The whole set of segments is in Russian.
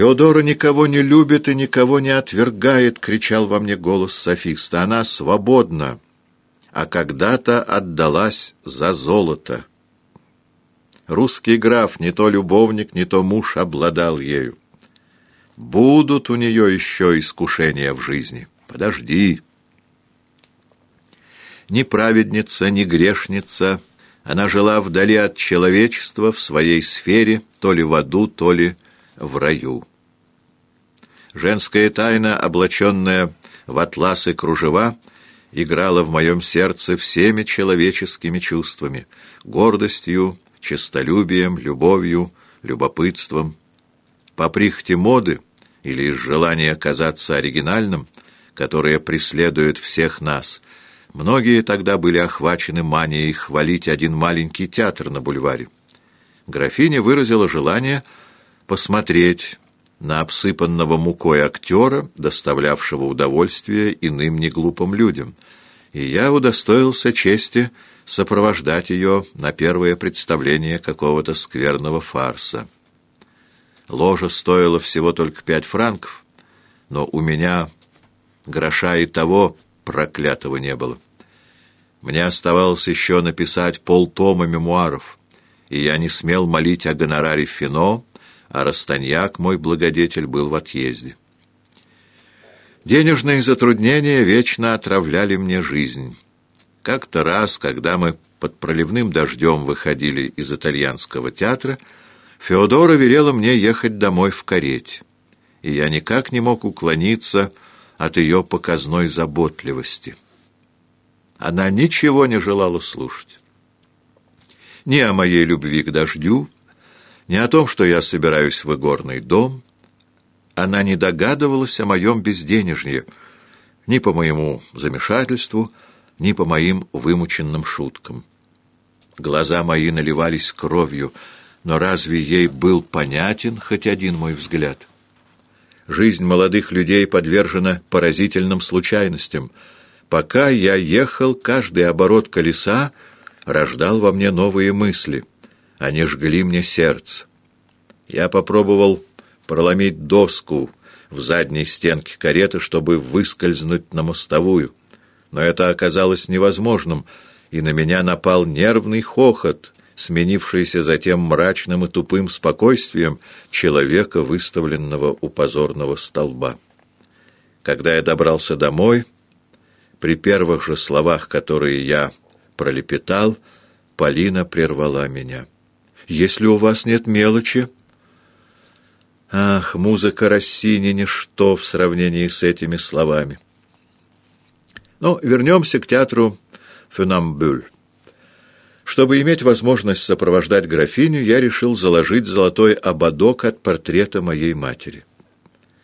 «Феодора никого не любит и никого не отвергает!» — кричал во мне голос софиста. «Она свободна, а когда-то отдалась за золото». Русский граф, не то любовник, не то муж, обладал ею. Будут у нее еще искушения в жизни. Подожди. Ни праведница, ни грешница, она жила вдали от человечества в своей сфере, то ли в аду, то ли в раю. Женская тайна, облаченная в атласы кружева, играла в моем сердце всеми человеческими чувствами — гордостью, честолюбием, любовью, любопытством. По прихоти моды или из желания казаться оригинальным, которое преследует всех нас, многие тогда были охвачены манией хвалить один маленький театр на бульваре. Графиня выразила желание посмотреть на обсыпанного мукой актера, доставлявшего удовольствие иным неглупым людям, и я удостоился чести сопровождать ее на первое представление какого-то скверного фарса. Ложа стоила всего только пять франков, но у меня гроша и того проклятого не было. Мне оставалось еще написать полтома мемуаров, и я не смел молить о гонораре Фино, а Растаньяк, мой благодетель, был в отъезде. Денежные затруднения вечно отравляли мне жизнь». Как-то раз, когда мы под проливным дождем выходили из итальянского театра, Феодора велела мне ехать домой в карете, и я никак не мог уклониться от ее показной заботливости. Она ничего не желала слушать. Ни о моей любви к дождю, ни о том, что я собираюсь в игорный дом. Она не догадывалась о моем безденежье, ни по моему замешательству, ни по моим вымученным шуткам. Глаза мои наливались кровью, но разве ей был понятен хоть один мой взгляд? Жизнь молодых людей подвержена поразительным случайностям. Пока я ехал, каждый оборот колеса рождал во мне новые мысли. Они жгли мне сердце. Я попробовал проломить доску в задней стенке кареты, чтобы выскользнуть на мостовую но это оказалось невозможным, и на меня напал нервный хохот, сменившийся затем мрачным и тупым спокойствием человека, выставленного у позорного столба. Когда я добрался домой, при первых же словах, которые я пролепетал, Полина прервала меня. «Если у вас нет мелочи...» Ах, музыка Россини — ничто в сравнении с этими словами. Но вернемся к театру «Фюнамбюль». Чтобы иметь возможность сопровождать графиню, я решил заложить золотой ободок от портрета моей матери.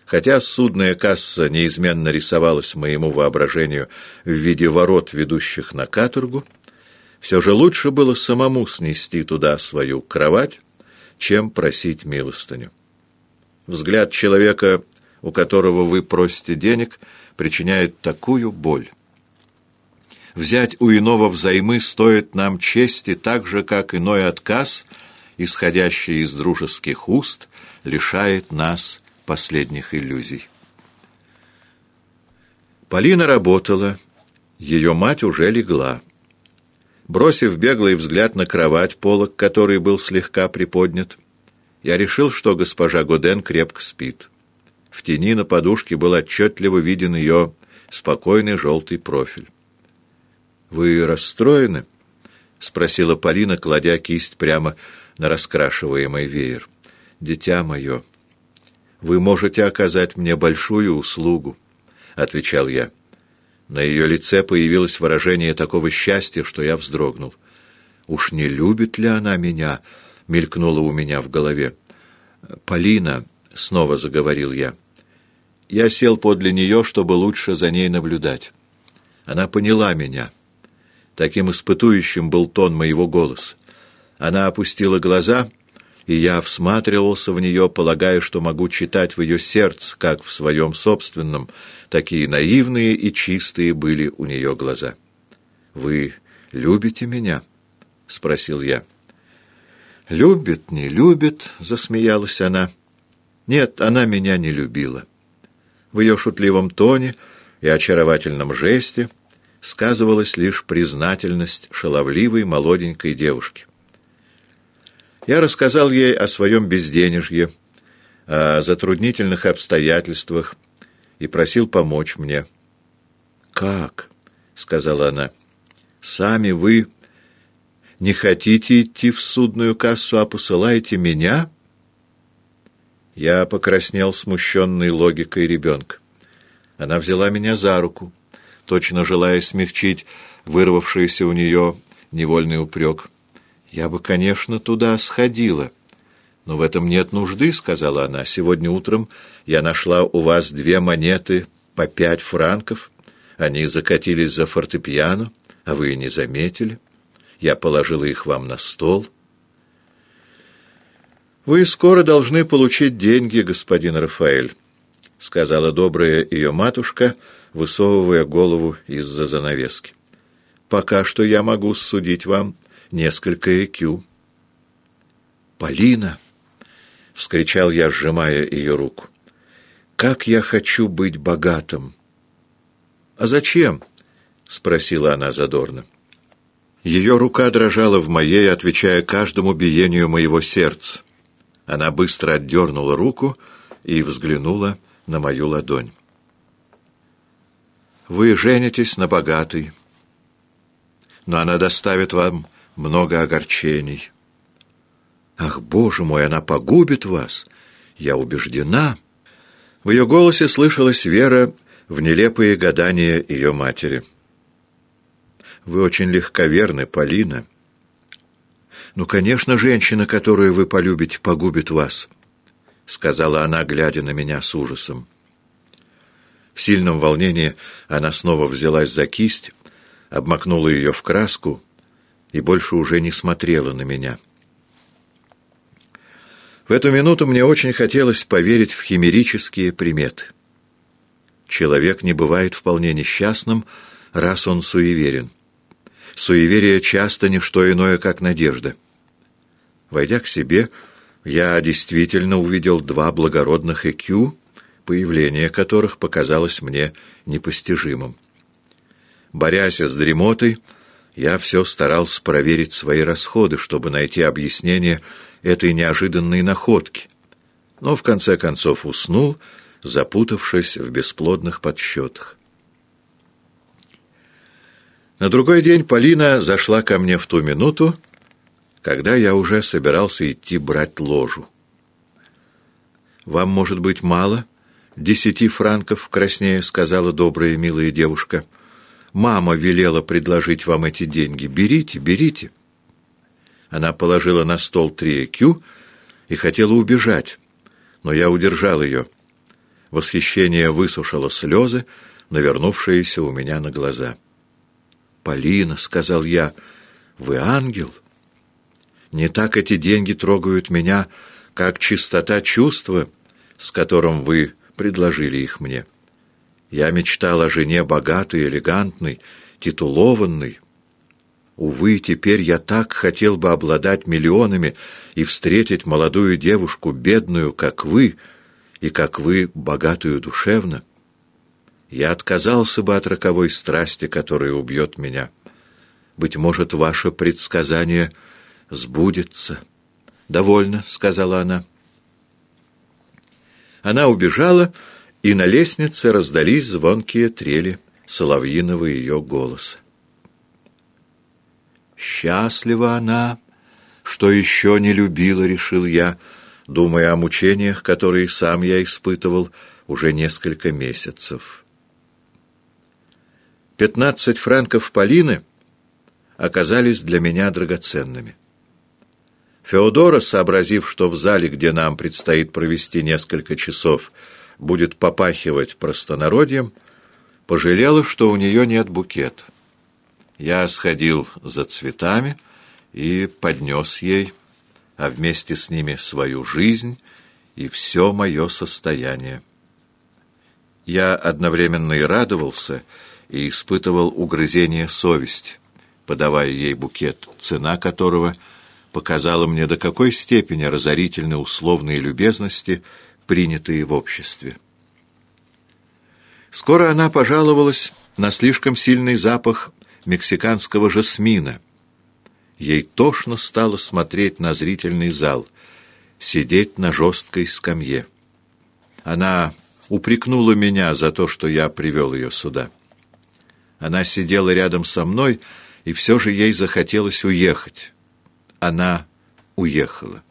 Хотя судная касса неизменно рисовалась моему воображению в виде ворот, ведущих на каторгу, все же лучше было самому снести туда свою кровать, чем просить милостыню. Взгляд человека, у которого вы просите денег, причиняет такую боль. Взять у иного взаймы стоит нам чести так же, как иной отказ, исходящий из дружеских уст, лишает нас последних иллюзий. Полина работала, ее мать уже легла. Бросив беглый взгляд на кровать, полок который был слегка приподнят, я решил, что госпожа Годен крепко спит. В тени на подушке был отчетливо виден ее спокойный желтый профиль. «Вы расстроены?» — спросила Полина, кладя кисть прямо на раскрашиваемый веер. «Дитя мое, вы можете оказать мне большую услугу», — отвечал я. На ее лице появилось выражение такого счастья, что я вздрогнул. «Уж не любит ли она меня?» — мелькнуло у меня в голове. «Полина», — снова заговорил я. Я сел подле нее, чтобы лучше за ней наблюдать. Она поняла меня. Таким испытующим был тон моего голоса. Она опустила глаза, и я всматривался в нее, полагая, что могу читать в ее сердце, как в своем собственном. Такие наивные и чистые были у нее глаза. «Вы любите меня?» — спросил я. «Любит, не любит», — засмеялась она. Нет, она меня не любила. В ее шутливом тоне и очаровательном жесте сказывалась лишь признательность шаловливой молоденькой девушки. Я рассказал ей о своем безденежье, о затруднительных обстоятельствах и просил помочь мне. «Как?» — сказала она. «Сами вы не хотите идти в судную кассу, а посылаете меня?» Я покраснел, смущенной логикой ребенка. Она взяла меня за руку, точно желая смягчить вырвавшийся у нее невольный упрек. «Я бы, конечно, туда сходила». «Но в этом нет нужды», — сказала она. «Сегодня утром я нашла у вас две монеты по пять франков. Они закатились за фортепиано, а вы и не заметили. Я положила их вам на стол». «Вы скоро должны получить деньги, господин Рафаэль», — сказала добрая ее матушка, высовывая голову из-за занавески. «Пока что я могу судить вам несколько ЭКЮ». «Полина!» — вскричал я, сжимая ее руку. «Как я хочу быть богатым!» «А зачем?» — спросила она задорно. Ее рука дрожала в моей, отвечая каждому биению моего сердца. Она быстро отдернула руку и взглянула на мою ладонь. «Вы женитесь на богатой, но она доставит вам много огорчений. Ах, Боже мой, она погубит вас! Я убеждена!» В ее голосе слышалась вера в нелепые гадания ее матери. «Вы очень легковерны, Полина». «Ну, конечно, женщина, которую вы полюбите, погубит вас», — сказала она, глядя на меня с ужасом. В сильном волнении она снова взялась за кисть, обмакнула ее в краску и больше уже не смотрела на меня. В эту минуту мне очень хотелось поверить в химерические приметы. Человек не бывает вполне несчастным, раз он суеверен. Суеверие часто не что иное, как надежда — Войдя к себе, я действительно увидел два благородных ЭКЮ, появление которых показалось мне непостижимым. Борясь с дремотой, я все старался проверить свои расходы, чтобы найти объяснение этой неожиданной находки, но в конце концов уснул, запутавшись в бесплодных подсчетах. На другой день Полина зашла ко мне в ту минуту, когда я уже собирался идти брать ложу. «Вам, может быть, мало?» «Десяти франков, краснее», — сказала добрая милая девушка. «Мама велела предложить вам эти деньги. Берите, берите». Она положила на стол три кю и хотела убежать, но я удержал ее. Восхищение высушило слезы, навернувшиеся у меня на глаза. «Полина», — сказал я, — «вы ангел». Не так эти деньги трогают меня, как чистота чувства, с которым вы предложили их мне. Я мечтал о жене богатой, элегантной, титулованной. Увы, теперь я так хотел бы обладать миллионами и встретить молодую девушку, бедную, как вы, и как вы, богатую душевно. Я отказался бы от роковой страсти, которая убьет меня. Быть может, ваше предсказание — сбудется. «Довольно», — сказала она. Она убежала, и на лестнице раздались звонкие трели соловьиного ее голоса. «Счастлива она, что еще не любила», — решил я, думая о мучениях, которые сам я испытывал уже несколько месяцев. Пятнадцать франков Полины оказались для меня драгоценными. Феодора, сообразив, что в зале, где нам предстоит провести несколько часов, будет попахивать простонародьем, пожалела, что у нее нет букета. Я сходил за цветами и поднес ей, а вместе с ними свою жизнь и все мое состояние. Я одновременно и радовался, и испытывал угрызение совести, подавая ей букет, цена которого — показала мне, до какой степени разорительны условные любезности принятые в обществе. Скоро она пожаловалась на слишком сильный запах мексиканского жасмина. Ей тошно стало смотреть на зрительный зал, сидеть на жесткой скамье. Она упрекнула меня за то, что я привел ее сюда. Она сидела рядом со мной, и все же ей захотелось уехать. Она уехала.